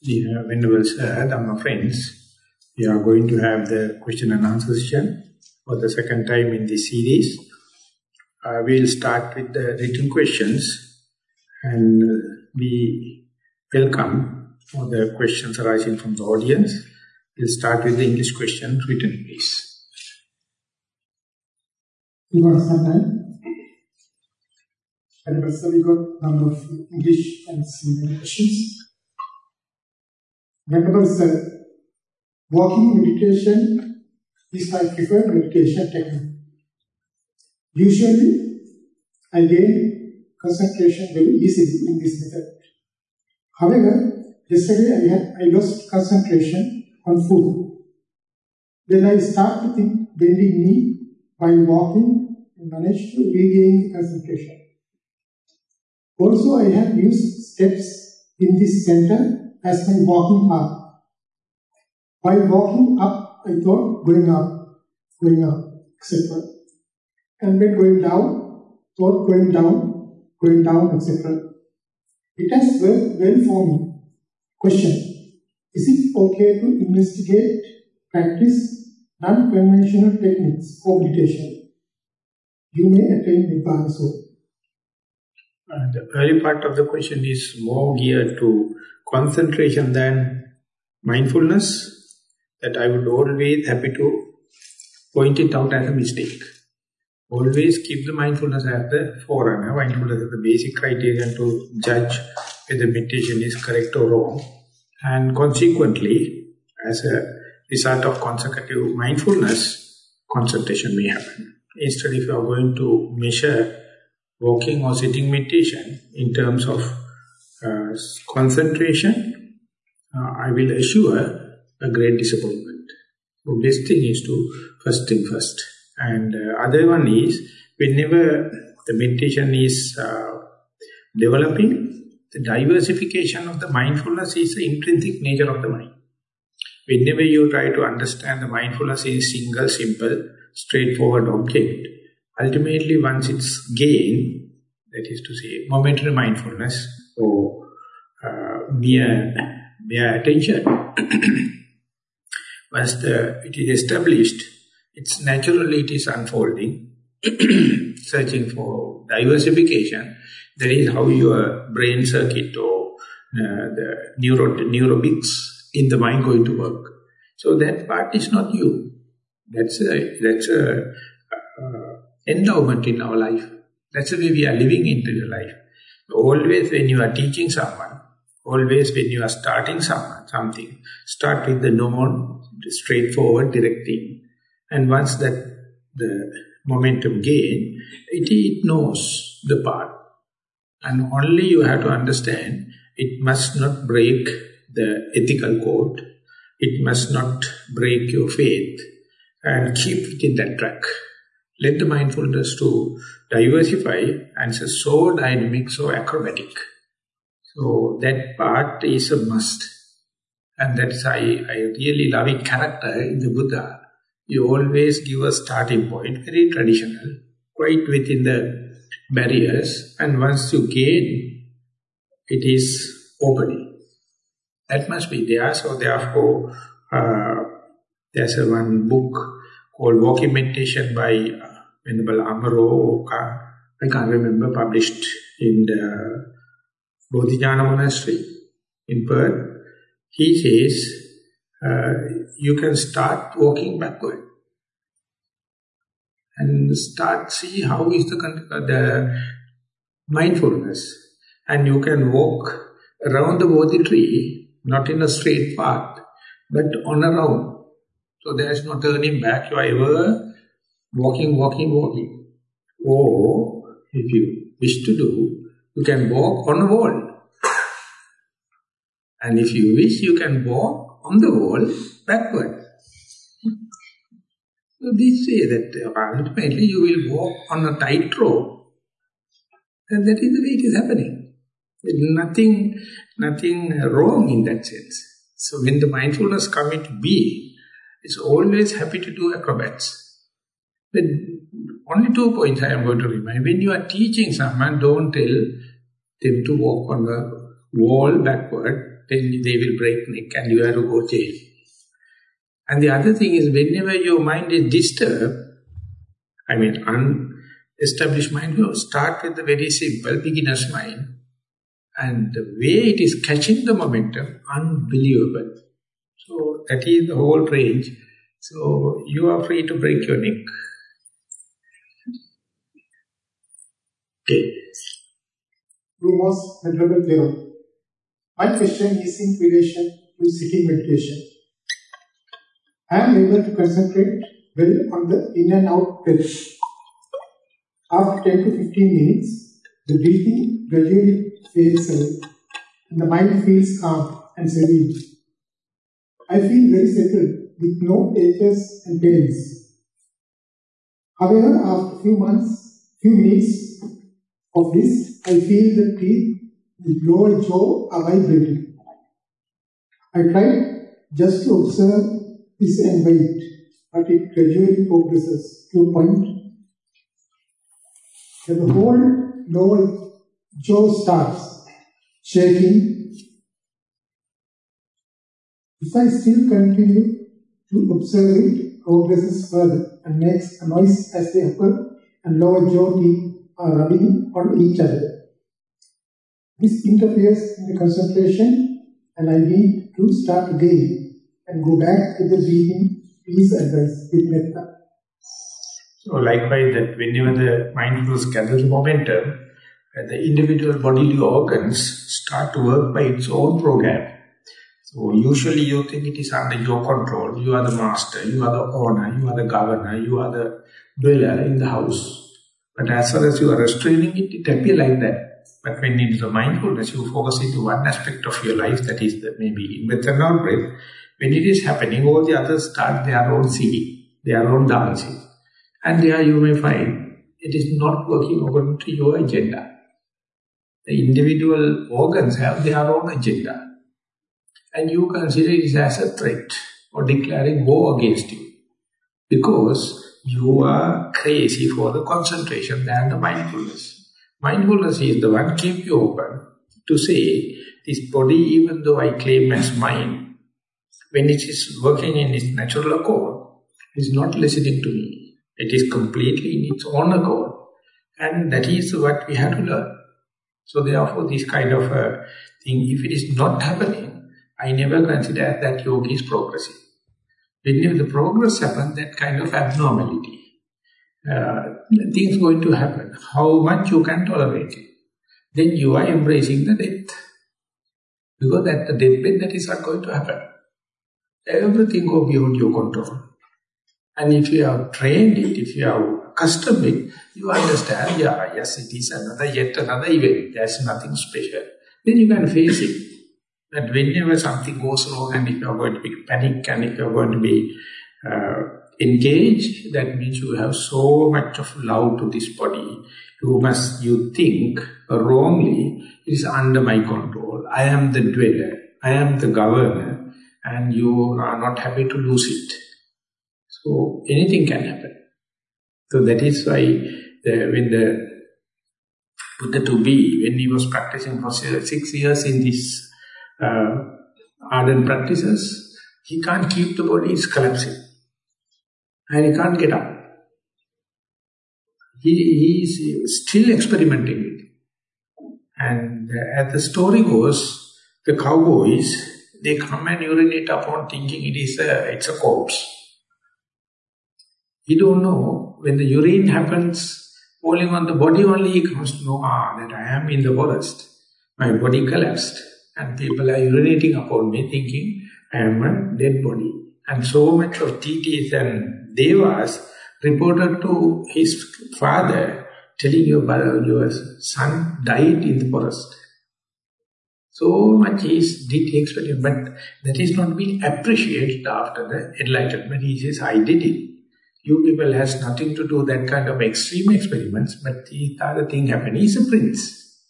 Dear Venerable Sir, Dhamma friends, we are going to have the question and answer session for the second time in this series. Uh, we'll start with the written questions and uh, we welcome all the questions arising from the audience. We'll start with the English question written, please. You want some time? And we got number of English and some questions. Venerable Sir, walking meditation is my preferred meditation technique. Usually, I gain concentration very easily in this method. However, yesterday I, had, I lost concentration on food. Then I started bending knee while walking and managed to regain concentration. Also, I have used steps in this center as my walking up. While walking up, I thought going up, going up, etc. And when going down, thought going down, going down, etc. It has worked well for me. Question. Is it okay to investigate, practice non-conventional techniques for meditation? You may attain Nibbana soon. The early part of the question is more geared to concentration than mindfulness, that I would always be happy to point it out as a mistake. Always keep the mindfulness as the forerunner, mindfulness is the basic criterion to judge whether meditation is correct or wrong. And consequently, as a result of consecutive mindfulness, concentration may happen. Instead, if you are going to measure walking or sitting meditation in terms of uh, concentration, uh, I will assure a great disappointment. So best thing is to first thing first. And uh, other one is, whenever the meditation is uh, developing, the diversification of the mindfulness is the intrinsic nature of the mind. Whenever you try to understand the mindfulness in a single, simple, straightforward object, ultimately once it's gained, that is to say, momentary mindfulness, or uh, mere, mere attention. Once the, it is established, it's naturally it is unfolding, searching for diversification. That is how your brain circuit or uh, the neuro, neurobics in the mind going to work. So that part is not you. That's a, that's a endowment in our life. That's the way we are living into your life. Always when you are teaching someone, always when you are starting someone, something, start with the known, straightforward, direct thing. And once that the momentum gain, it, it knows the path. And only you have to understand, it must not break the ethical code. It must not break your faith. And keep it in that track. Let the mindfulness to diversify and it's so dynamic, so acrobatic. So that part is a must. And that's I, I really love it character in the Buddha. You always give a starting point, very traditional, quite within the barriers. And once you gain, it is opening. That must be there. So therefore, uh, there's a one book called Walking Meditation by uh, Venerable Amaro, I can't remember, published in the Bodhinyana Monastery in Perth. He says, uh, you can start walking backward and start see how is the, the mindfulness and you can walk around the Bodhi tree, not in a straight path, but on a round. So there is no turning back, you are ever walking, walking, walking. Or if you wish to do, you can walk on a wall. And if you wish, you can walk on the wall backward. So this way that ultimately you will walk on a tight rope. And that is the way it is happening. Nothing, nothing wrong in that sense. So when the mindfulness come into being, it's always happy to do acrobats. But only two points I am going to remind. When you are teaching someone, don't tell them to walk on the wall backward. then they will break neck and you have to go jail. And the other thing is whenever your mind is disturbed, I mean unestablished mind, you start with the very simple beginner's mind. And the way it is catching the momentum, unbelievable. So that is the whole range. So you are free to break your neck. Okay. Rumors, Venerable Leo. My question is in relation to sitting meditation. I am able to concentrate well on the in and out breath. After 10 to 15 minutes, the breathing gradually fades away and the mind feels calm and serene. I feel very settled with no aches and pains. However, after few months, few minutes of this, I feel the teeth with lower jaw are vibrating. I tried just to observe this and wait, but it gradually progresses to a point that the whole lower jaw starts shaking. If I still continue to observe it, progresses further and makes a noise as they occur, and lower jaw teeth are rubbing on each other. This interferes in the concentration and I need to start again and go back to the breathing, please advise with metta. So likewise that whenever the mind mindfulness gathers momentum, the individual bodily organs start to work by its own program. So usually you think it is under your control, you are the master, you are the owner, you are the governor, you are the dweller in the house. But as far as you are restraining it, it appears like that. But when it is a mindfulness, you focus into one aspect of your life, that is the, maybe in breath and out breath, when it is happening, all the others start their own singing, their own dancing. And there you may find it is not working according to your agenda. The individual organs have their own agenda. And you consider it as a threat or declaring war against you. Because you are crazy for the concentration than the mindfulness. Mindfulness is the one keep you open to say, this body, even though I claim as mine, when it is working in its natural accord, is not listening to me. It is completely in its own accord. And that is what we have to learn. So therefore, this kind of a thing, if it is not happening, I never consider that yoga is progressive. Whenever the progress happens, that kind of abnormality, uh, things going to happen. How much you can tolerate it. Then you are embracing the death. Because at the deathbed, that is not going to happen everything go beyond your control. And if you have trained it, if you have accustomed it, you understand, yeah, yes, it is another, yet another event. There's nothing special. Then you can face it. That whenever something goes wrong and if you're going to be panic and if you're going to be uh, engaged, that means you have so much of love to this body. You must, you think wrongly, it is under my control. I am the dweller. I am the governor and you are not happy to lose it. So anything can happen. So that is why the, when the Buddha to be, when he was practicing for six years in these uh, ardent practices, he can't keep the body, it's collapsing. And he can't get up. He, he is still experimenting with it. And uh, as the story goes, the cowboys they come and urinate upon thinking it is a, it's a corpse. He don't know, when the urine happens, falling on the body only, he comes to know, ah, that I am in the forest. My body collapsed. And people are urinating upon me thinking, I am a dead body. And so much of deities and devas reported to his father, telling your, brother, your son died in the forest. So much is did experience, but that is not being appreciated after the enlightenment. He says, I did it. You people has nothing to do that kind of extreme experiments, but the other thing happened. He's a prince.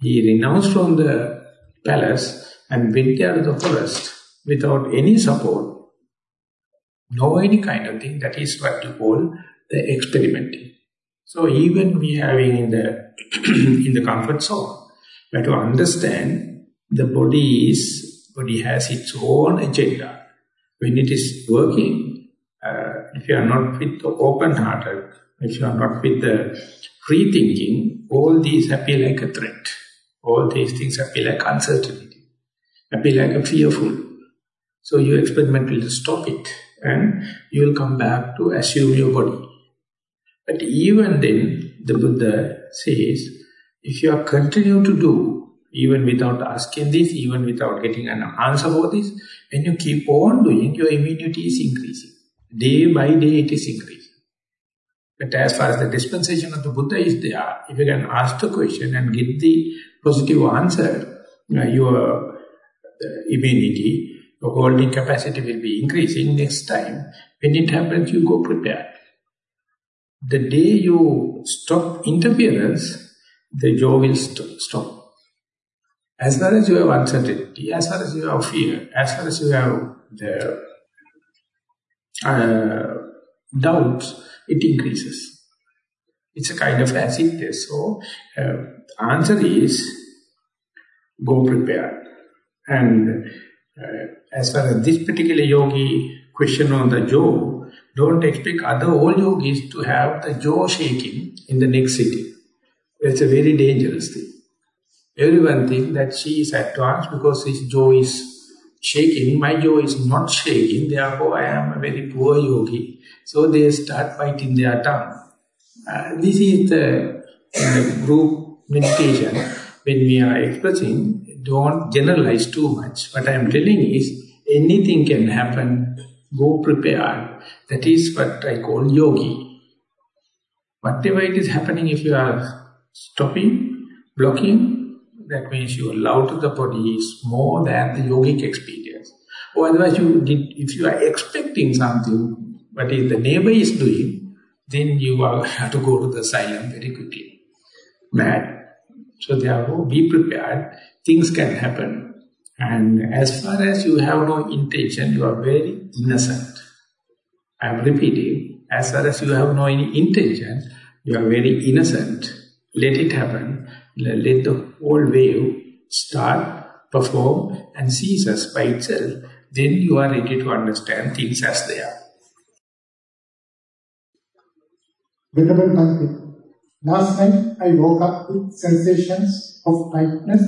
He renounced from the palace and went the forest without any support. No any kind of thing. That is what you call the experimenting. So even we having in the in the comfort zone, we have to understand the body is, body has its own agenda. When it is working, uh, if you are not with the open-hearted, if you are not with the free thinking, all these appear like a threat. All these things appear like uncertainty, appear like a fearful. So your experiment will stop it and you will come back to assume your body. But even then, the Buddha says, if you are continue to do, even without asking this, even without getting an answer for this, when you keep on doing, your immunity is increasing. Day by day it is increasing. But as far as the dispensation of the Buddha is there, if you can ask the question and get the positive answer, uh, your uh, immunity, your holding capacity will be increasing next time. When it happens, you go prepared. The day you stop interference, the jaw will st stop. As far as you have uncertainty, as far as you have fear, as far as you have the uh, doubts, it increases. It's a kind of acid test. So, uh, answer is, go prepare. And uh, as far as this particular yogi question on the jaw, don't expect other all yogis to have the jaw shaking in the next sitting. It's a very dangerous thing. Everyone thinks that she is advanced because his jaw is shaking. My jaw is not shaking, therefore I am a very poor yogi. So they start biting their tongue. Uh, this is the, the group meditation. When we are expressing, don't generalize too much. What I am telling is, anything can happen. Go prepared. That is what I call yogi. Whatever it is happening, if you are stopping, blocking, that means your love to the body is more than the yogic experience. Or otherwise, you did, if you are expecting something, but if the neighbor is doing, then you are, have to go to the asylum very quickly. Mad. So therefore, be prepared. Things can happen. And as far as you have no intention, you are very innocent. I am repeating, as far as you have no any intention, you are very innocent let it happen, let the whole wave start, perform and ceases by itself, then you are ready to understand things as they are. Venerable last night I woke up with sensations of tightness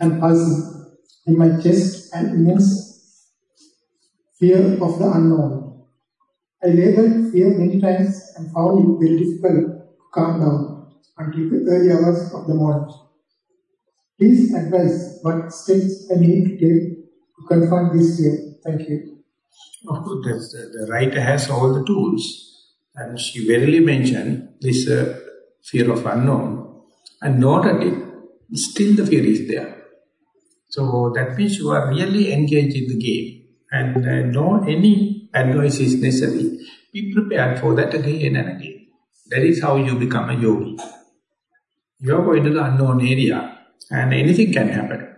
and pulsing in my chest and immense fear of the unknown. I labeled fear many times and found it very difficult to calm down until the early hours of the morning. Please advise what steps I need to take to confront this fear. Thank you. Of course, the, the writer has all the tools. And she verily mentioned this uh, fear of unknown. And not it, still the fear is there. So that means you are really engaged in the game. And uh, no any advice is necessary. Be prepared for that again and again. That is how you become a yogi. You are going to the unknown area and anything can happen.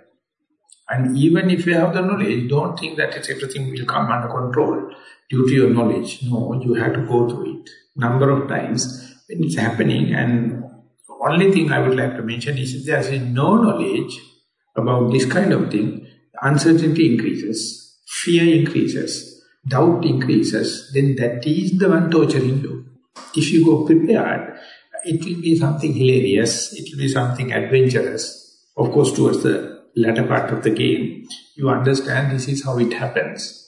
And even if you have the knowledge, don't think that it's everything will come under control due to your knowledge. No, you have to go through it. Number of times when it's happening and only thing I would like to mention is there is no knowledge about this kind of thing, uncertainty increases, fear increases, doubt increases, then that is the one torturing you. If you go prepared, it will be something hilarious, it will be something adventurous. Of course, towards the latter part of the game, you understand this is how it happens.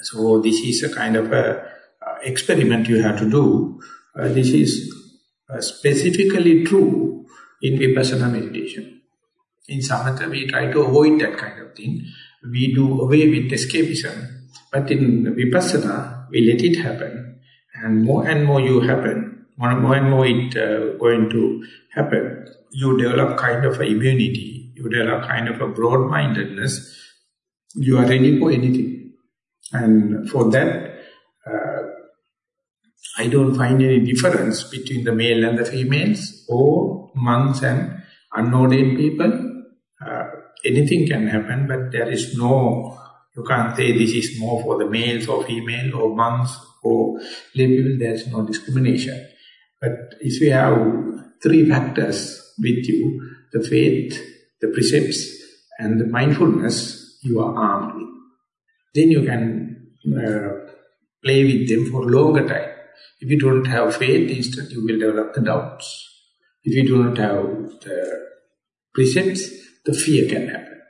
So this is a kind of a experiment you have to do. Uh, this is uh, specifically true in Vipassana meditation. In Samatha, we try to avoid that kind of thing. We do away with escapism. But in Vipassana, we let it happen. And more and more you happen, more, and more it uh, going to happen, you develop kind of a immunity, you develop kind of a broad-mindedness, you are ready for anything. And for that, uh, I don't find any difference between the male and the females or monks and unordained people. Uh, anything can happen, but there is no, you can't say this is more for the males or female or monks or lay people, there is no discrimination. But if you have three factors with you, the faith, the precepts, and the mindfulness you are armed with. Then you can uh, play with them for longer time. If you don't have faith, instead you will develop the doubts. If you do not have the precepts, the fear can happen.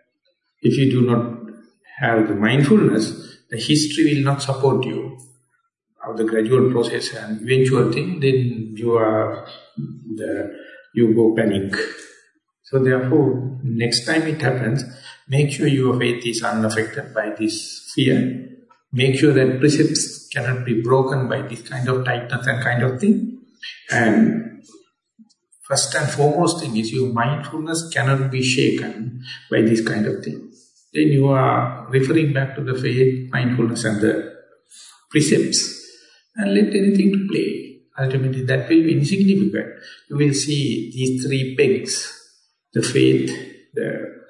If you do not have the mindfulness, the history will not support you of the gradual process and eventual thing, then you are the you go panic. So therefore, next time it happens, make sure your faith is unaffected by this fear. Make sure that precepts cannot be broken by this kind of tightness and kind of thing. And first and foremost thing is your mindfulness cannot be shaken by this kind of thing. Then you are referring back to the faith, mindfulness and the precepts and let anything to play ultimately that will be insignificant. You will see these three pegs, the faith, the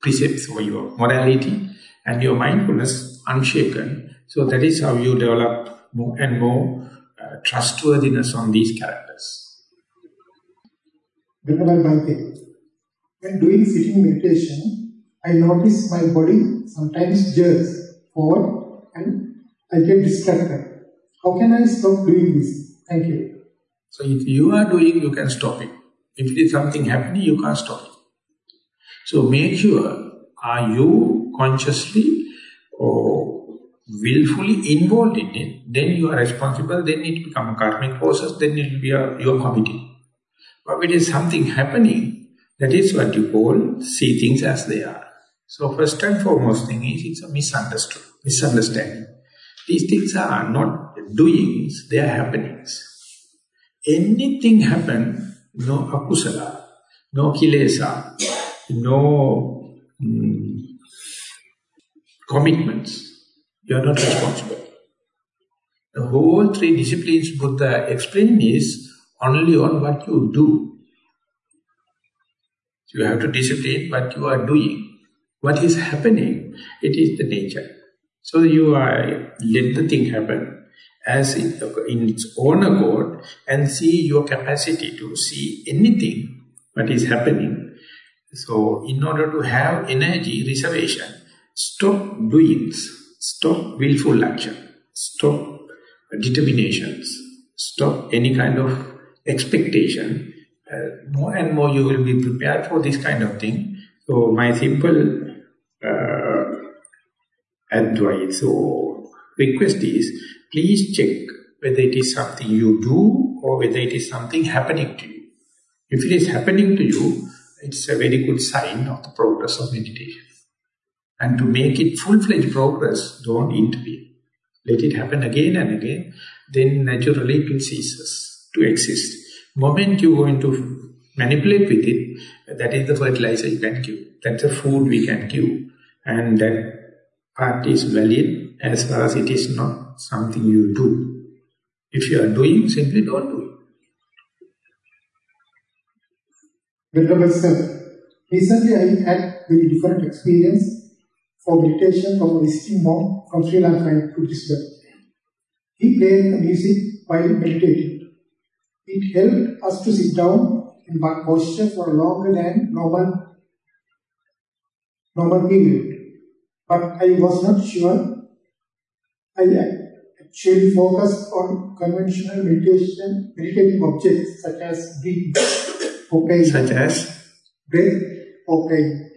precepts for your morality, and your mindfulness unshaken. So that is how you develop more and more uh, trustworthiness on these characters. When doing sitting meditation, I notice my body sometimes jerks forward and I get distracted. How can I stop doing this? Thank you. So if you are doing, you can stop it. If it is something happening, you can't stop it. So make sure, are you consciously or willfully involved in it, then you are responsible, then it become a karmic process, then it will be a, your committee. But if it is something happening, that is what you call see things as they are. So first and foremost thing is it's a misunderstood, misunderstanding. These things are not doings, they are happenings. Anything happen, no akusala, no kilesa, no mm, commitments, you are not responsible. The whole three disciplines Buddha explained is only on what you do. You have to discipline what you are doing. What is happening, it is the nature. So you are, let the thing happen as in, in its own accord and see your capacity to see anything that is happening. So in order to have energy reservation, stop doings, stop willful action, stop determinations, stop any kind of expectation. Uh, more and more you will be prepared for this kind of thing. So my simple advice or request is, please check whether it is something you do or whether it is something happening to you. If it is happening to you, it's a very good sign of the progress of meditation. And to make it full-fledged progress, don't intervene. Let it happen again and again, then naturally it will cease to exist. Moment you go into manipulate with it, that is the fertilizer you can give. That's the food we can give. And that part is valid as far as it is not something you do. If you are doing, simply don't do it. Venerable Sir, recently I had very different experience for meditation from a visiting monk from Sri Lanka in Buddhism. He played the music while meditating. It helped us to sit down in one posture for longer than normal, normal period but I was not sure. I actually focused on conventional meditation, meditative objects such as breathing or pain. Such as? Breath pain.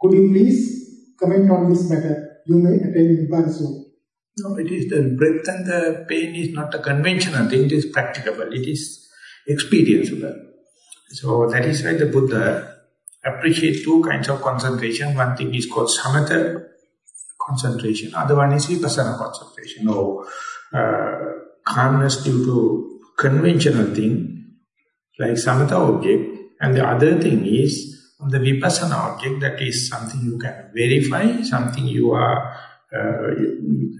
Could you please comment on this matter? You may attain Nibbana soon. No, it is the breath and the pain is not a conventional thing, it is practicable, it is experienceable. So that is why the Buddha appreciate two kinds of concentration. One thing is called samatha concentration. Other one is vipassana concentration or uh, calmness due to conventional thing like samatha object. And the other thing is on the vipassana object that is something you can verify, something you are, uh,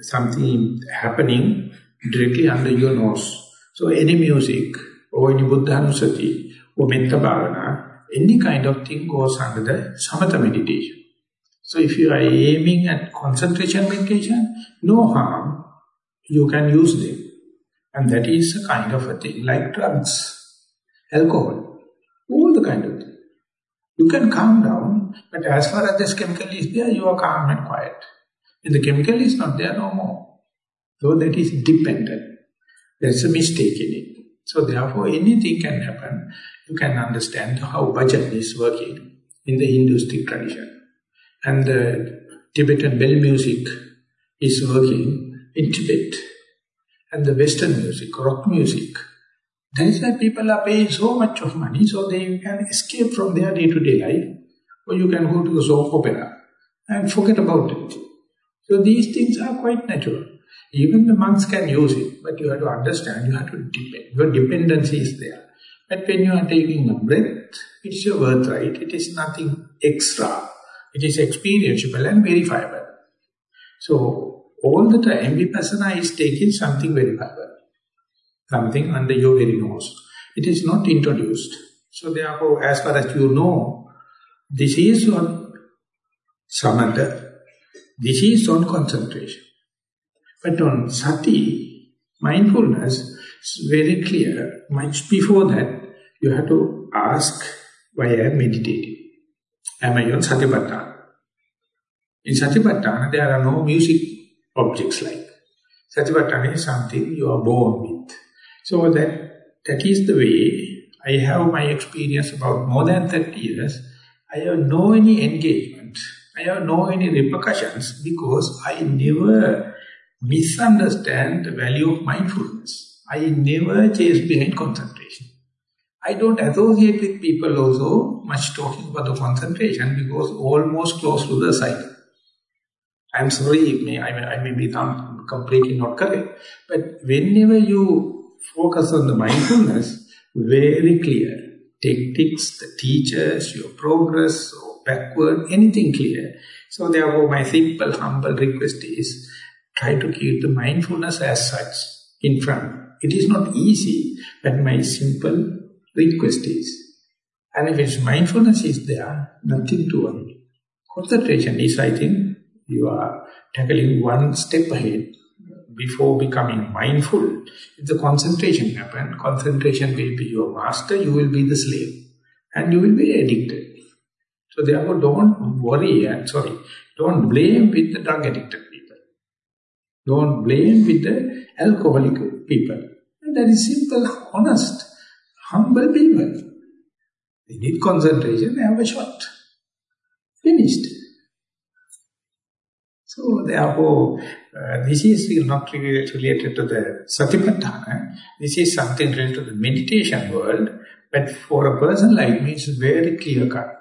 something happening directly under your nose. So any music or any Buddhanusati or Metta Bhavana any kind of thing goes under the samatha meditation. So if you are aiming at concentration meditation, no harm, you can use them. And that is a kind of a thing like drugs, alcohol, all the kind of thing. You can calm down But as far as this chemical is there, you are calm and quiet. When the chemical is not there, no more. So that is dependent. There's a mistake in it. So therefore, anything can happen. You can understand how bhajan is working in the Hinduistic tradition. And the Tibetan bell music is working in Tibet. And the Western music, rock music. That is why people are paying so much of money so they can escape from their day-to-day -day life. Or you can go to the soap opera and forget about it. So these things are quite natural. Even the monks can use it, but you have to understand, you have to depend. Your dependency is there. But when you are taking a breath, it's your birthright. It is nothing extra. It is experiential and verifiable. So, all the time, Vipassana is taking something verifiable. Something under your very nose. It is not introduced. So therefore, as far as you know, this is on samatha, this is on concentration. But on sati, mindfulness, is very clear. Much before that, you have to ask why I am meditating. Am I on satipatthana? In satipatthana, there are no music objects like. Satipatthana is something you are born with. So that that is the way I have my experience about more than 30 years. I have no any engagement I have no any repercussions because I never misunderstand the value of mindfulness. I never chase behind concentration. I don't associate with people also much talking about the concentration because almost close to the cycle. I'm sorry, may, I, may, I may be completely not correct. But whenever you focus on the mindfulness, very clear. Tactics, the teachers, your progress, or backward, anything clear. So therefore my simple, humble request is, try to keep the mindfulness as such in front. It is not easy, but my simple request is. And if its mindfulness is there, nothing to worry. Concentration is, I think, you are tackling one step ahead before becoming mindful. If the concentration happen, concentration will be your master, you will be the slave. And you will be addicted. So therefore don't worry and sorry, don't blame with the drug addicted. Don't blame with the alcoholic people. And that is simple, honest, humble people. They need concentration, they have a shot. Finished. So therefore, uh, this is not related to the satipatthana. This is something related to the meditation world. But for a person like me, it's very clear cut.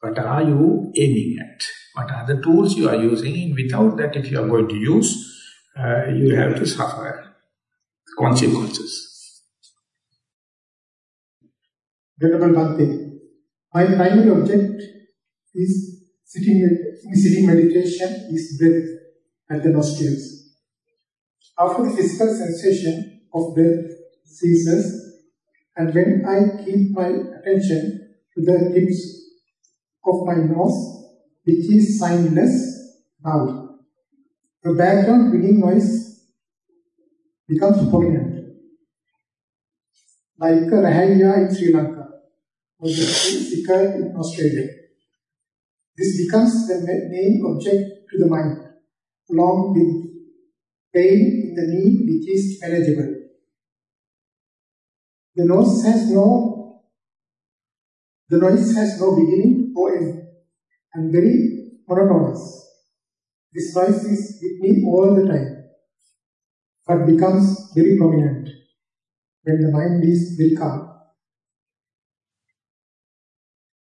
What are you aiming at? What are the tools you are using? And without that, if you are going to use, uh, you have to suffer consequences. Venerable Bhante, my primary object is sitting, in sitting meditation is breath at the nostrils. After the physical sensation of breath ceases, and when I keep my attention to the lips of my nose, which is signless now. The background breathing noise becomes prominent, like Rahaya in Sri Lanka or the Sikar in Australia. This becomes the main object to the mind, along with pain in the knee which is manageable. The noise has no the noise has no beginning poem and very monotonous. This voice is with me all the time, but becomes very prominent when the mind is very calm.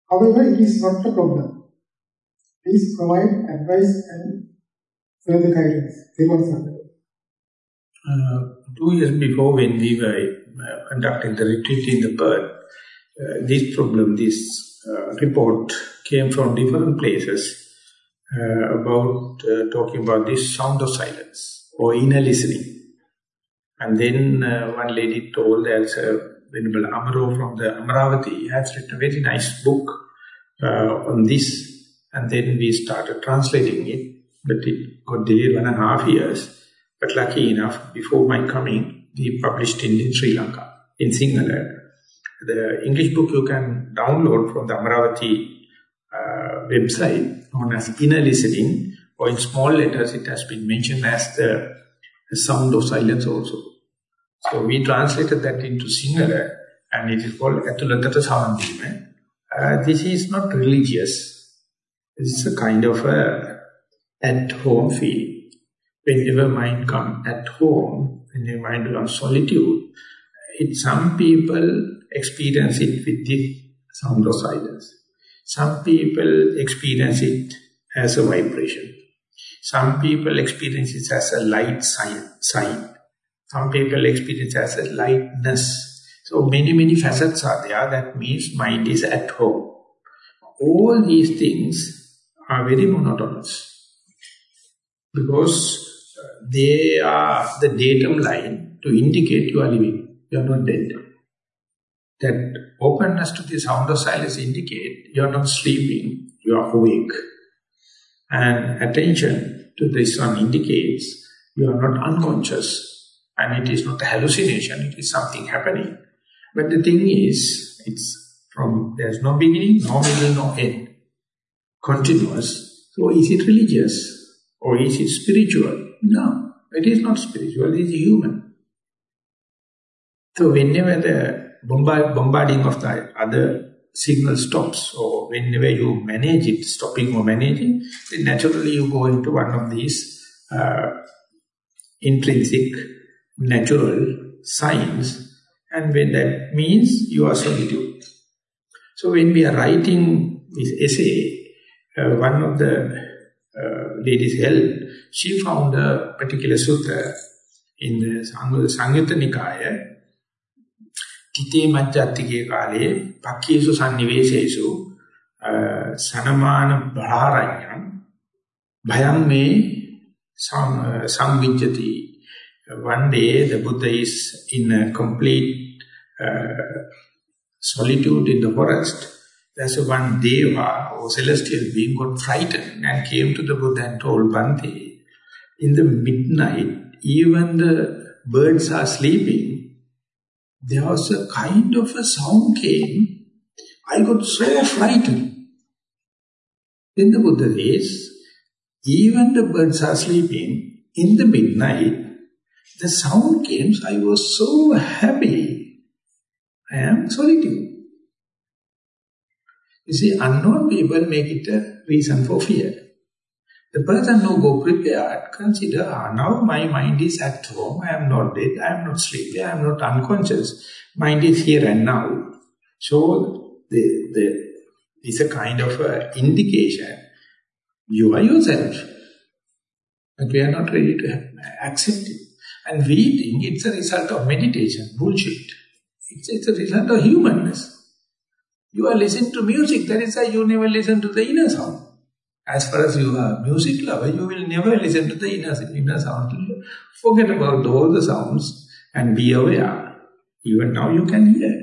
However, it is not a problem. Please provide advice and further guidance. Uh, two years before when we were uh, conducting the retreat in the Perth, uh, this problem, this uh, report came from different places uh, about uh, talking about this sound of silence or inner listening. And then one lady told that Venerable Amaro from the Amaravati has written a very nice book on this. And then we started translating it, but it got delayed one and a half years. But lucky enough, before my coming, we published it in Sri Lanka, in Sinhala. The English book you can download from the Amaravati uh, website known as inner listening, or in small letters it has been mentioned as the, sound of silence also. So we translated that into Sinhala and it is called Atulatata Samandhima. Uh, this is not religious. It's a kind of a at-home feel. Whenever mind comes at home, when your mind becomes solitude, it, some people experience it with the sound of silence. Some people experience it as a vibration. Some people experience it as a light sign. sign. Some people experience it as a lightness. So many, many facets are there. That means mind is at home. All these things are very monotonous. Because they are the datum line to indicate you are living. You are not dead. That openness to the sound of silence indicate you are not sleeping, you are awake. And attention to this one indicates you are not unconscious and it is not a hallucination, it is something happening. But the thing is, it's from, there's no beginning, no middle, no end. Continuous. So is it religious? Or is it spiritual? No, it is not spiritual, it is human. So whenever the bombard, bombarding of the other signal stops, or whenever you manage it, stopping or managing, then naturally you go into one of these uh, intrinsic, natural signs. And when that means you are solitude. So when we are writing this essay, uh, one of the uh, ladies held, she found a particular sutra in the Samyutta Nikaya, Tite Majjatike Kale, Pakyesu Sannivesesu, uh, Sanamana Bhararanyam, Bhayam me Samvijjati. One day the Buddha is in a complete uh, solitude in the forest, there's a one deva or celestial being got frightened and came to the Buddha and told Bhante, in the midnight, even the birds are sleeping, there was a kind of a sound came, I got so frightened. Then the Buddha says, even the birds are sleeping, in the midnight, the sound came, I was so happy I am solitude. You see, unknown people make it a reason for fear. The person who go prepared, consider, ah, now my mind is at home, I am not dead, I am not sleepy, I am not unconscious. Mind is here and now. So, the, the, it's a kind of a indication. You are yourself. But we are not ready to accept it. And we think it's a result of meditation. Bullshit. It's, it's a result of humanness. You are listening to music, that is why you never listen to the inner sound. As far as you are music lover, you will never listen to the inner, inner sound. Forget about all the sounds and be aware. Even now you can hear.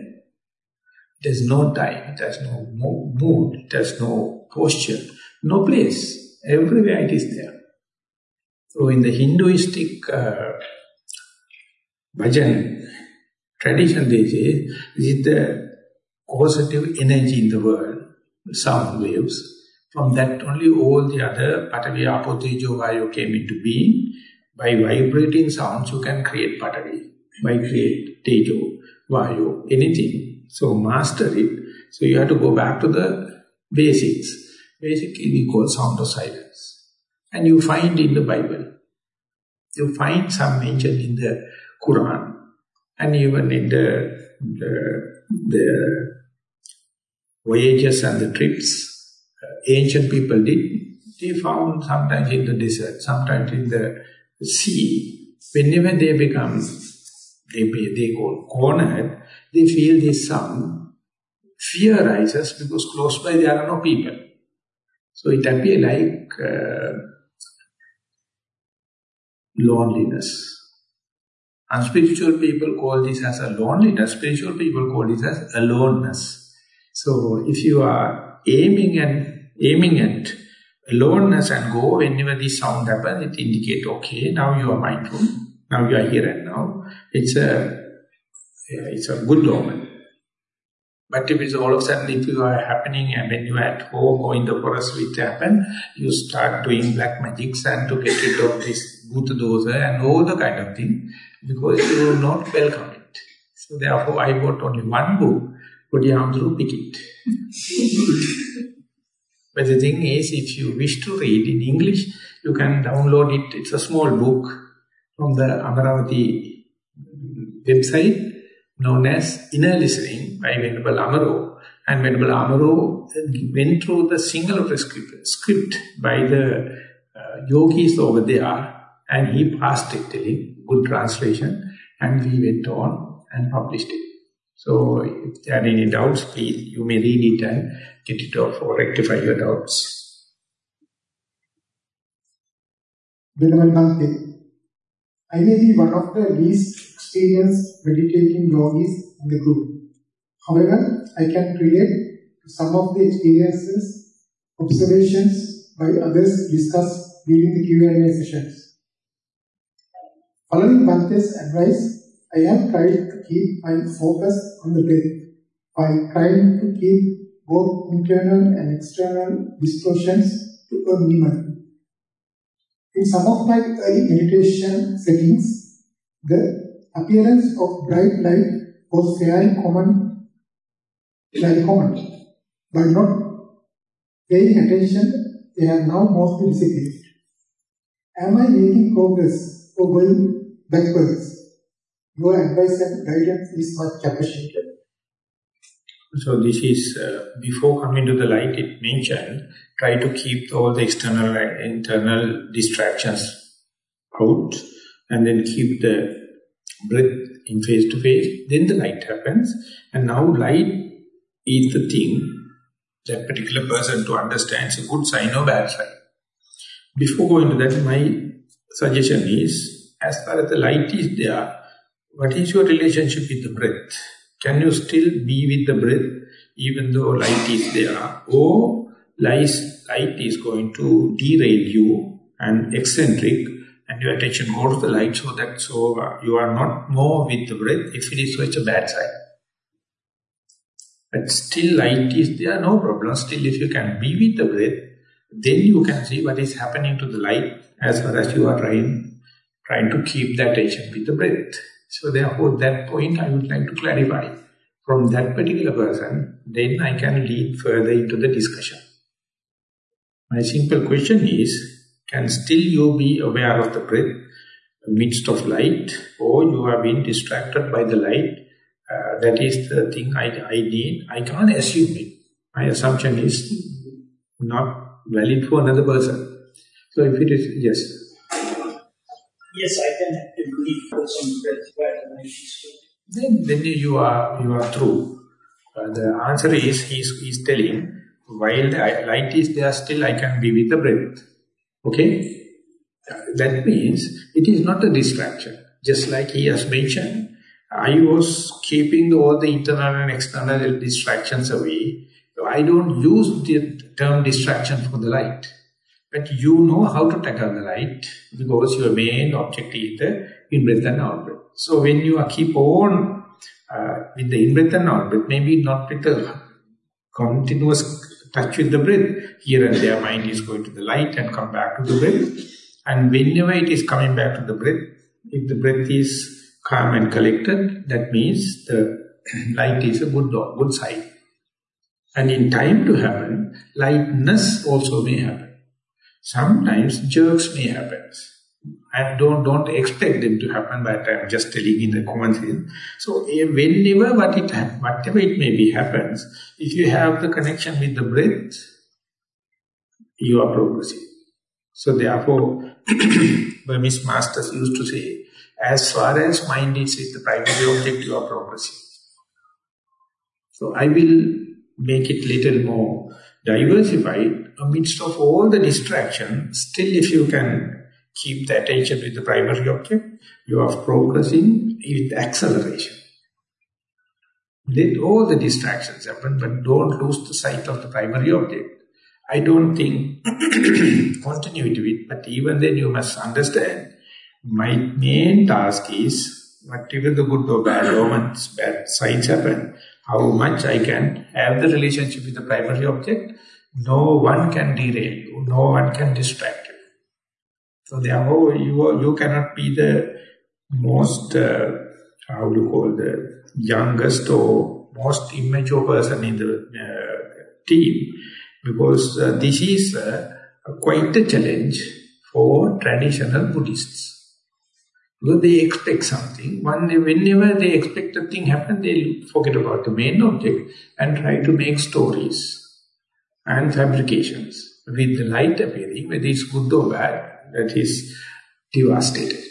There's no time, there's no mood, there's no posture, no place. Everywhere it is there. So in the Hinduistic uh, bhajan, tradition they say, is the causative energy in the world, sound waves. From that only all the other Patavi, Apo, Tejo, Vayu came into being. By vibrating sounds you can create Patavi, by create Tejo, Vayu, anything. So master it. So you have to go back to the basics. Basically we call sound of silence. And you find in the Bible, you find some mention in the Quran, and even in the, the, the voyages and the trips, ancient people did, they found sometimes in the desert, sometimes in the sea. Whenever they become, they, they go cornered, they feel this sound. Fear rises because close by there are no people. So it appears like uh, loneliness. Unspiritual people call this as a loneliness, spiritual people call this as aloneness. So if you are aiming and aiming at aloneness and go whenever this sound happens, it indicates, okay, now you are mindful, now you are here and now. It's a, it's a good omen. But if it's all of a sudden, if you are happening and when you are at home or in the forest which happen, you start doing black magics and to get rid of this bhuta and all the kind of thing because you will not welcome it. So therefore I bought only one book, Kodiyamdru pick it. but the thing is, if you wish to read in English, you can download it. It's a small book from the Amaravati website known as Inner Listening by Venerable Amaro. And Venerable Amaro went through the single script by the uh, yogis over there and he passed it to telling good translation and we went on and published it. So if there are any doubts, please, you may read it and get it off or rectify your doubts. I may be one of the least experienced meditating yogis in the group. However, I can relate to some of the experiences, observations by others discussed during the Q&A sessions. Following Bhante's advice, I am trying to keep my focus on the breath by trying to keep both internal and external distortions to a minimum. In some of my early meditation settings, the appearance of bright light was fairly common, fairly common, but not paying attention, they have now mostly disappeared. Am I making progress or going backwards? Your advice and guidance is much appreciated. So this is, uh, before coming to the light, it mentioned, try to keep all the external and internal distractions out and then keep the breath in face to face, then the light happens. And now light is the thing that particular person to understand is a good sign or bad sign. Before going to that, my suggestion is, as far as the light is there, what is your relationship with the breath? Can you still be with the breath even though light is there? Or light, light is going to derail you and eccentric and your attention go to the light so that so you are not more with the breath. If it is so, it's a bad sign. But still light is there, no problem. Still if you can be with the breath, then you can see what is happening to the light as far as you are trying, trying to keep the attention with the breath. So therefore, that point I would like to clarify. From that particular person, then I can lead further into the discussion. My simple question is, can still you be aware of the breath midst of light or you are being distracted by the light? Uh, that is the thing I, I need. I can't assume it. My assumption is not valid for another person. So if it is, yes, Yes, I can then, then you are you are true. Uh, the answer is he's he's telling while the light is there, still I can be with the breath. Okay, that means it is not a distraction. Just like he has mentioned, I was keeping all the internal and external distractions away. So I don't use the term distraction for the light. But you know how to tackle the light because your main object is the in-breath and out-breath. So when you keep on uh, with the in-breath and out-breath, maybe not with the continuous touch with the breath, here and there mind is going to the light and come back to the breath. And whenever it is coming back to the breath, if the breath is calm and collected, that means the light is a good, dog, good sign. And in time to happen, lightness also may happen. Sometimes jerks may happen. I don't don't expect them to happen, but I'm just telling in the common sense. So eh, whenever what it whatever it may be happens, if you have the connection with the breath, you are progressing. So therefore, Burmese masters used to say, as far as mind is with the primary object, you are progressing. So I will make it little more diversified amidst of all the distraction, still if you can keep the attention with the primary object, you are progressing with acceleration. Let all the distractions happen, but don't lose the sight of the primary object. I don't think continue to it, but even then you must understand, my main task is, whatever the good or bad moments, bad signs happen, how much I can have the relationship with the primary object, no one can derail you, no one can distract you. So therefore, you, you cannot be the most, uh, how do you call the youngest or most immature person in the uh, team, because uh, this is uh, quite a challenge for traditional Buddhists. Because they expect something. One, whenever they expect a thing happen, they forget about the main object and try to make stories and fabrications. With the light appearing, whether it's good or bad, that is devastated.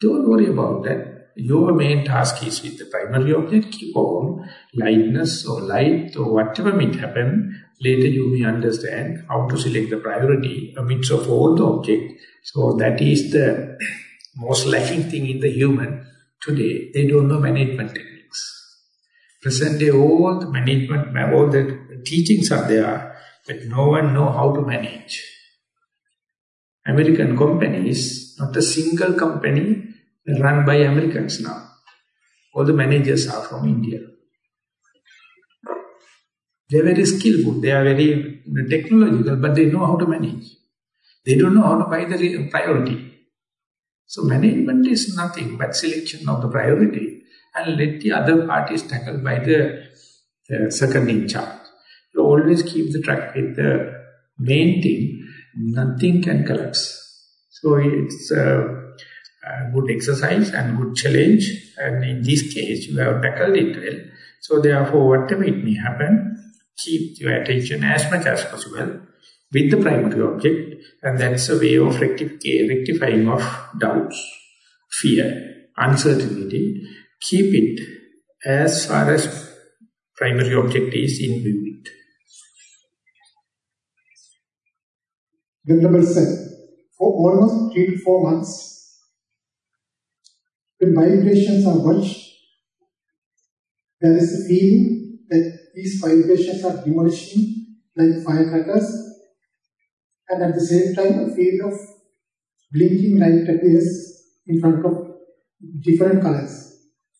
Don't worry about that. Your main task is with the primary object, keep on lightness or light or whatever may happen. Later you may understand how to select the priority amidst of all the object. So that is the most lacking thing in the human today. They don't know management techniques. Present day, all the management, all the teachings are there, but no one know how to manage. American companies, not a single company run by Americans now. All the managers are from India. They are very skillful, they are very technological, but they know how to manage. They don't know how to buy the priority. So management is nothing but selection of the priority and let the other parties tackled by the, the second in charge. Always keep the track with the main thing, nothing can collapse. So it's a, a good exercise and good challenge and in this case you have tackled it well. So therefore whatever it may happen, keep your attention as much as possible with the primary object and that's a way of rectifying of doubts, fear, uncertainty. Keep it as far as primary object is in view. Venerable said, for almost three to four months, when vibrations are watched, there is a feeling that these vibrations are demolishing like firecrackers and at the same time a field of blinking light appears in front of different colors.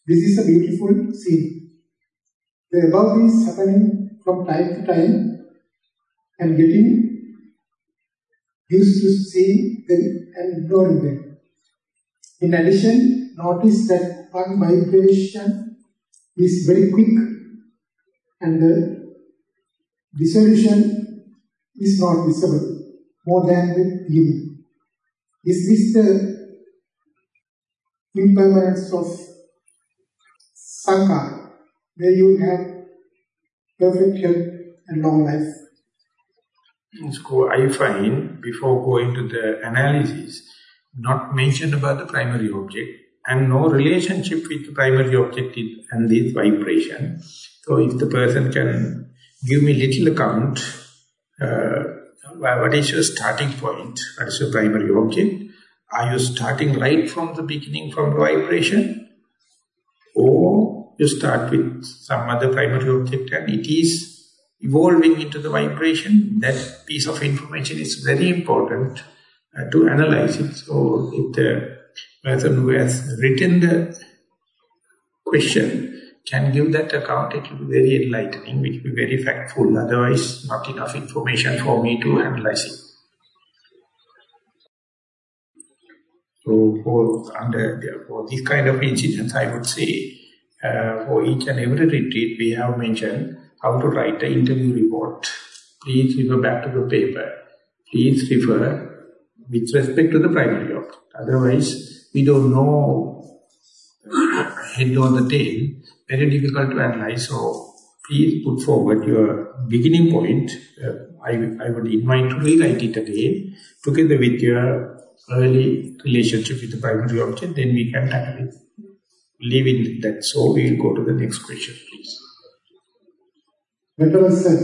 This is a beautiful scene. The above is happening from time to time and getting used to see them and ignoring them. In addition, notice that one vibration is very quick and the dissolution is not visible more than the giving. Is this the impermanence of sankhara, where you have perfect health and long life? So I find, before going to the analysis, not mentioned about the primary object and no relationship with the primary object and this vibration. So if the person can give me little account, uh, what is your starting point? What is your primary object? Are you starting right from the beginning from vibration? Or you start with some other primary object and it is evolving into the vibration? That piece of information is very important uh, to analyze it. So if the person who has written the question can give that account, it will be very enlightening, it will be very factful, otherwise not enough information for me to analyze it. So for, under, for this kind of incidents, I would say, uh, for each and every retreat, we have mentioned how to write an interview report. Please refer back to the paper. Please refer with respect to the primary object. Otherwise, we don't know head or the tail very difficult to analyze. So please put forward your beginning point. Uh, I, I would invite to rewrite it again together with your early relationship with the primary object. Then we can tackle it. Leave in that. So we will go to the next question, please. Veteran said,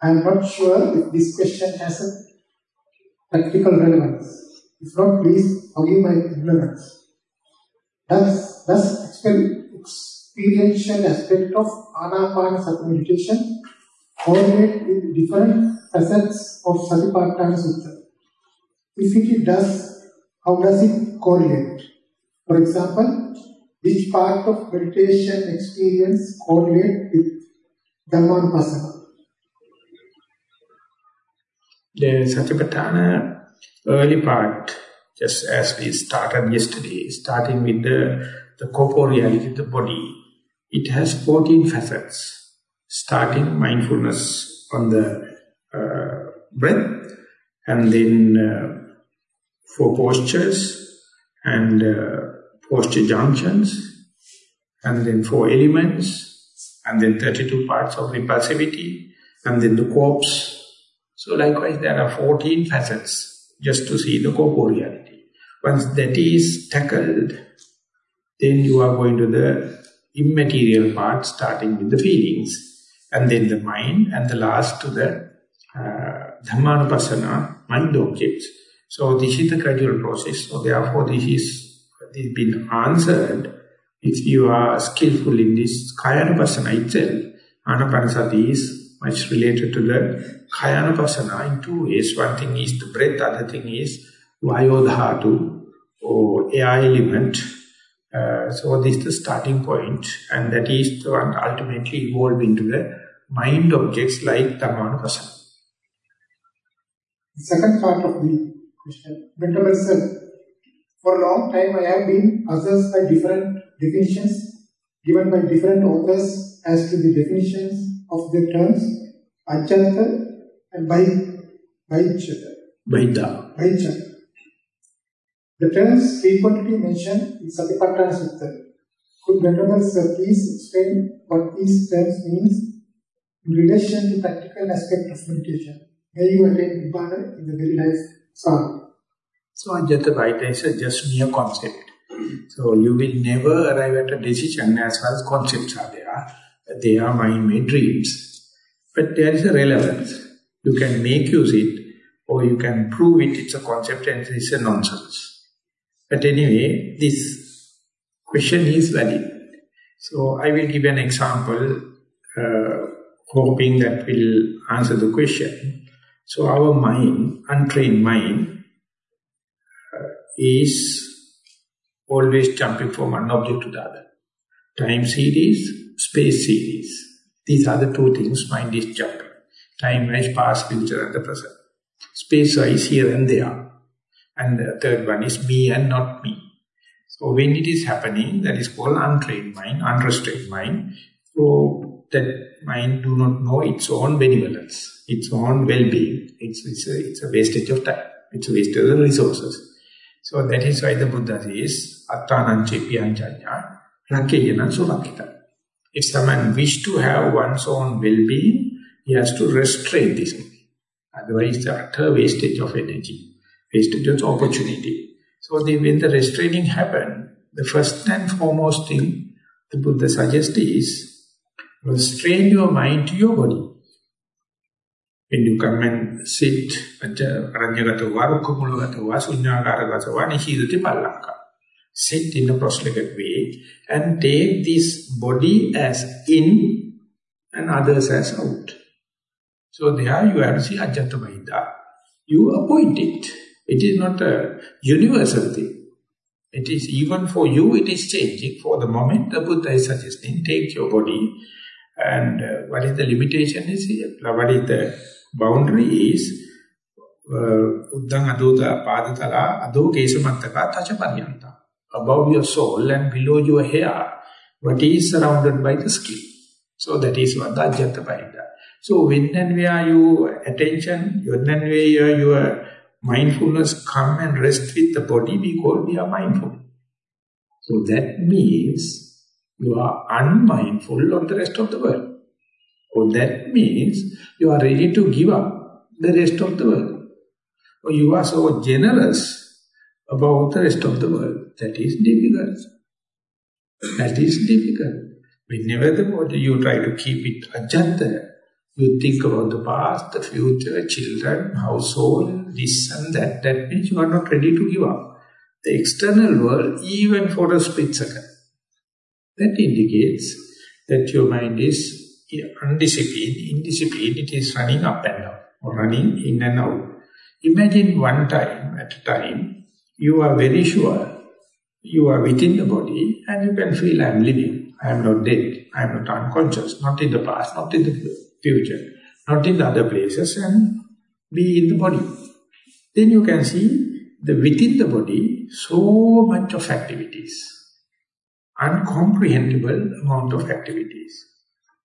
I am not sure if this question has a practical relevance. If not, please forgive my ignorance. Does, does experiential aspect of Anapanasati meditation correlate with different facets of Satipatthana Sutta. If it does, how does it correlate? For example, which part of meditation experience correlate with The Satipatthana early part, just as we started yesterday, starting with the, the corporeality of the body, it has 14 facets, starting mindfulness on the uh, breath, and then uh, four postures, and uh, posture junctions, and then four elements, and then 32 parts of repulsivity, and then the corpse. So likewise, there are 14 facets just to see the corporeality. Once that is tackled, then you are going to the immaterial part, starting with the feelings, and then the mind, and the last to the uh, mind objects. So this is the gradual process. So therefore, this is this been answered if you are skillful in this Kayanupasana itself. Anapanasati is much related to the Kayanupasana in two ways. One thing is the breath, other thing is Vayodhatu or air element. Uh, so this is the starting point and that is the one ultimately evolved into the mind objects like Dhammanupasana. The second part of the question, Venerable Sir, for a long time, I have been puzzled by different definitions given by different authors as to the definitions of the terms Ajjhatta and Vaidchata. Vaidha. Vaidchata. The terms frequently mentioned in Satipatthana Sutta. Could Venerable Sir please explain what these terms means in relation to practical aspect of meditation? May you attain Nibbana in the very life. Sorry. So Ajata Vaita is a just mere concept. So you will never arrive at a decision as far as concepts are there. They are mind-made dreams. But there is a relevance. You can make use it or you can prove it, it's a concept and it's a nonsense. But anyway, this question is valid. So I will give an example, uh, hoping that will answer the question. So our mind, untrained mind, is always jumping from one object to the other. Time series, space series. These are the two things mind is jumping. Time-wise, past, future and the present. Space-wise, here and there. And the third one is me and not me. So when it is happening, that is called untrained mind, unrestrained mind. So that mind do not know its own benevolence, its own well-being. It's, it's, a, it's a wastage of time. It's a waste of resources. So that is why the Buddha says, Attananchepiyanjanya, Rakeyana Surakita. If someone wish to have one's own well-being, he has to restrain this. Otherwise, the utter wastage of energy, wastage of opportunity. So the, when the restraining happen, the first and foremost thing the Buddha suggests is, restrain your mind to your body. When you come and sit at Aranyagatawa, Rukkumulagatawa, Sunyagaratava, Nishidati Pallanka. Sit in a cross-legged way and take this body as in and others as out. So there you have to see Ajjhatta You appoint it. It is not a universal thing. It is even for you, it is changing. For the moment, the Buddha is suggesting, take your body and uh, what is the limitation is here? What is the boundary is uh, uddang adota padatala ado kesamataka tachaparyanta. Above your sole and below your hair, what is surrounded by the skin. So that is what the Ajjhatta So when and where you attention, when and where your mindfulness come and rest with the body, we call we are mindful. So that means you are unmindful of the rest of the world. Oh, that means you are ready to give up the rest of the world. Or you are so generous about the rest of the world. That is difficult. That is difficult. Whenever the body you try to keep it ajjhatta, you think about the past, the future, children, household, this and that. That means you are not ready to give up. The external world, even for a split second. That indicates that your mind is undisciplined, indisciplined, it is running up and down, or running in and out. Imagine one time, at a time, you are very sure You are within the body and you can feel I am living, I am not dead, I am not unconscious, not in the past, not in the future, not in the other places and be in the body. Then you can see the within the body so much of activities, uncomprehendable amount of activities.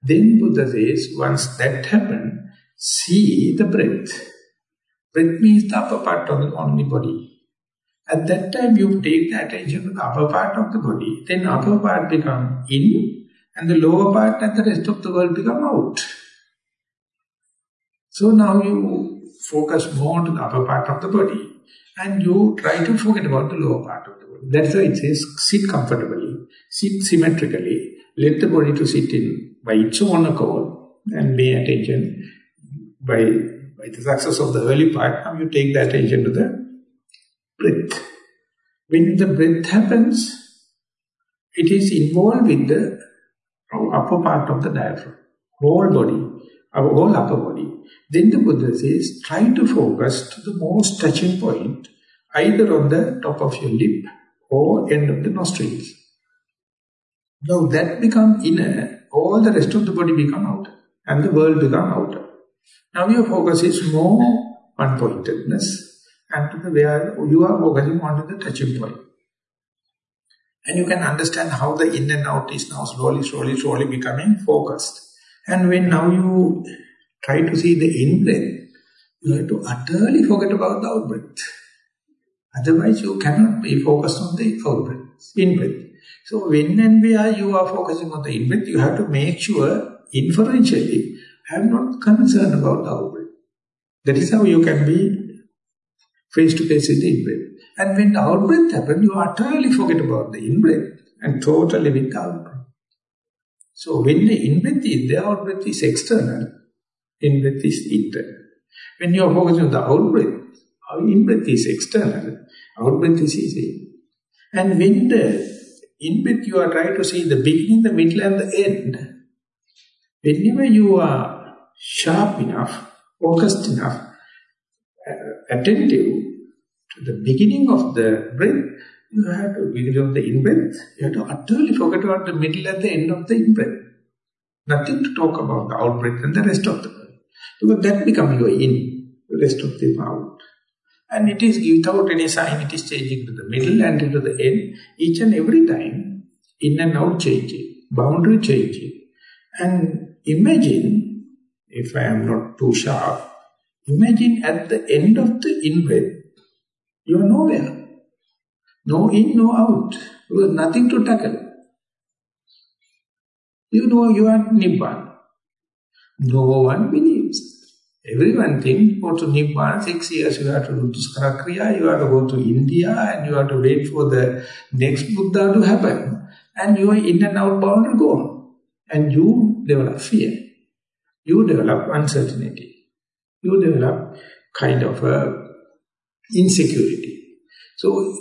Then Buddha says, once that happens, see the breath. Breath means the upper part of the only body. At that time you take the attention to the upper part of the body, then upper part become in and the lower part and the rest of the world become out. So now you focus more to the upper part of the body and you try to forget about the lower part of the body. That's why it says sit comfortably, sit symmetrically, let the body to sit in by its own accord and pay attention by, by the success of the early part, now you take the attention to the breath. When the breath happens, it is involved with the upper part of the diaphragm, whole body, our whole upper body. Then the Buddha says, try to focus to the most touching point, either on the top of your lip or end of the nostrils. Now that become inner, all the rest of the body become outer, and the world become outer. Now your focus is more one-pointedness, and to the where you are focusing on the touching point. And you can understand how the in and out is now slowly, slowly, slowly becoming focused. And when now you try to see the in-breath, you have to utterly forget about the out-breath. Otherwise, you cannot be focused on the out-breath, in-breath. So when and where you are focusing on the in-breath, you have to make sure, inferentially, have not concern about the out-breath. That is how you can be face to face with the in-breath. And when the out-breath happens, you utterly forget about the in-breath and totally with the out-breath. So when the in-breath is there, out-breath is external, in-breath is internal. When you are focusing on the out-breath, in-breath is external, out-breath is easy. And when the in-breath you are trying to see the beginning, the middle and the end, whenever you are sharp enough, focused enough, uh, attentive to the beginning of the breath, you have to, beginning of the in-breath, you have to utterly forget about the middle and the end of the in-breath. Nothing to talk about the out-breath and the rest of the breath. Because that becomes your in, the rest of the out. And it is without any sign, it is changing to the middle and to the end. Each and every time, in and out changing, boundary changing. And imagine, if I am not too sharp, Imagine at the end of the in-breath, you are nowhere. No in, no out. You have nothing to tackle. You know you are Nibbana. No one believes. Everyone thinks go to Nibbana, six years you have to do Duskara you have to go to India and you have to wait for the next Buddha to happen. And you are in and out bound go. And you develop fear. You develop uncertainty you develop kind of insecurity. So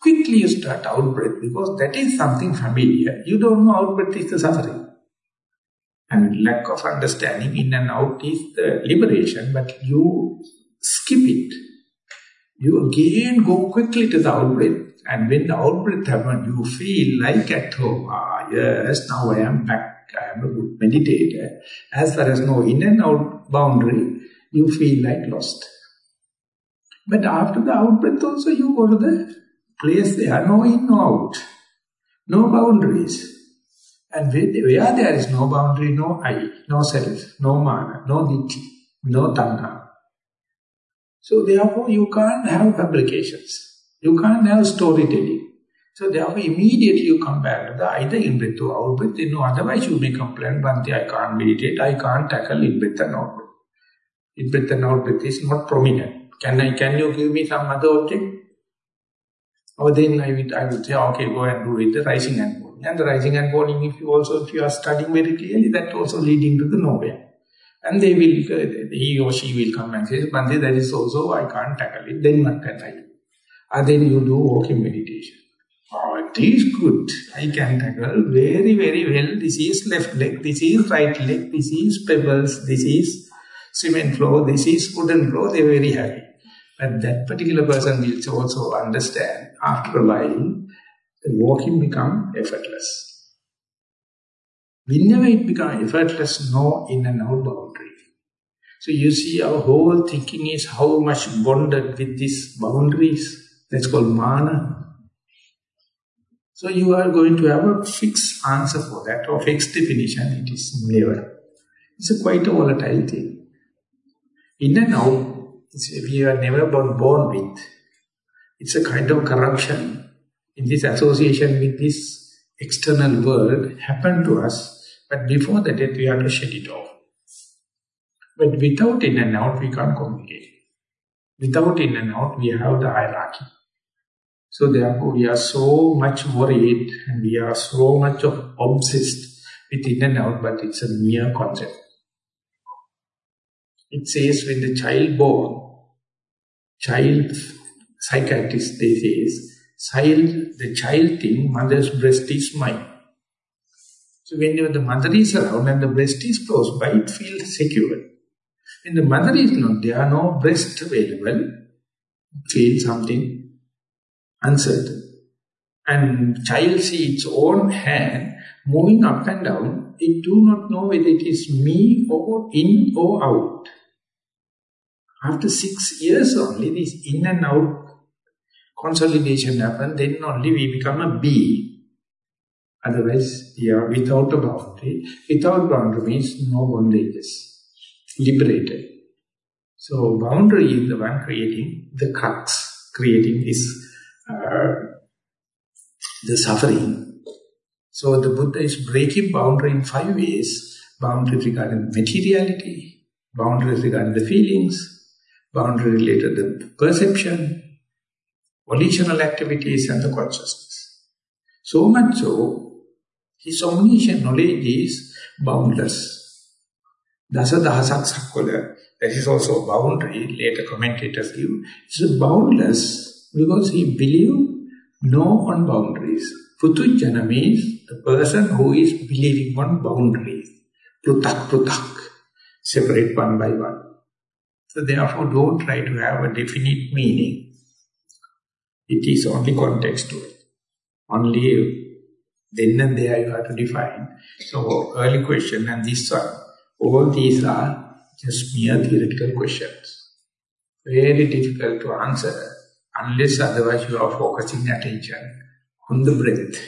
quickly you start out-breath because that is something familiar. You don't know out-breath is the suffering. Lack of understanding in and out is the liberation, but you skip it. You again go quickly to the out-breath. And when the out-breath happens, you feel like at home. Ah, yes, now I am back. I am a good meditator. As far as no in and out boundary, you feel like lost. But after the out-breath also you go to the place there, no in, no out, no boundaries. And where there is no boundary, no I, no self, no mana, no ditti, no tanha. So therefore you can't have fabrications. You can't have storytelling. So therefore immediately you come back to the either in-breath or out-breath. You know, otherwise you may complain, Bhante, I can't meditate, I can't tackle in-breath and out-breath. In-breath and out-breath is not prominent. Can I? Can you give me some other object? Or then I would, I would say, okay, go and do it, the rising and. And the rising and falling, if you also, if you are studying very clearly, that also leading to the nowhere. And they will, uh, he or she will come and say, Bhante, that is also, I can't tackle it. Then what can I do? And then you do walking meditation. Oh, it is good. I can tackle very, very well. This is left leg, this is right leg, this is pebbles, this is cement floor, this is wooden floor, they're very happy. But that particular person will also understand, after a while, walking become effortless. Whenever it becomes effortless, no in and out boundary. So you see our whole thinking is how much bonded with these boundaries. That's called mana. So you are going to have a fixed answer for that or fixed definition. It is never. It's a quite a volatile thing. In and out, we are never born with. It's a kind of corruption in this association with this external world happen to us, but before that we have to shed it off. But without in and out, we can't communicate. Without in and out, we have the hierarchy. So therefore, we are so much worried and we are so much of obsessed with in and out, but it's a mere concept. It says when the child born, child psychiatrist they says, child, the child thing, mother's breast is mine. So whenever the mother is around and the breast is close by, it feels secure. When the mother is not there, are no breast available, feel something uncertain. And child see its own hand moving up and down, it do not know whether it is me or in or out. After six years only, this in and out consolidation happen, then only we become a bee. Otherwise, we are without a boundary. Without boundary means no bondages. Liberated. So boundary is the one creating the crux, creating this uh, the suffering. So the Buddha is breaking boundary in five ways. Boundary regarding materiality, boundary regarding the feelings, boundary related to the perception, volitional activities and the consciousness. So much so, his omniscient knowledge is boundless. Dasa dahasak sakkala, that is also a boundary, later commentators give. It's boundless because he believed no on boundaries. Puthujjana means the person who is believing on boundaries. Prutak, prutak, separate one by one. So therefore don't try to have a definite meaning. It is only contextual. Only then and there you have to define. So early question and this one, all these are just mere theoretical questions. Very difficult to answer unless otherwise you are focusing attention on the breath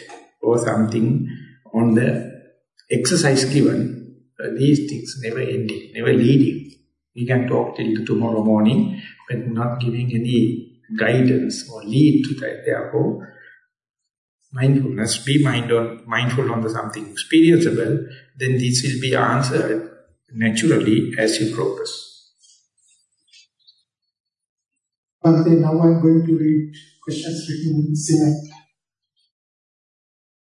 or something on the exercise given, uh, these things never ending, never leading. We can talk till tomorrow morning, but not giving any guidance or lead to that. Therefore, mindfulness, be mind on, mindful on the something experienceable, then this will be answered naturally as you progress. Bhante, now I'm going to read questions written in.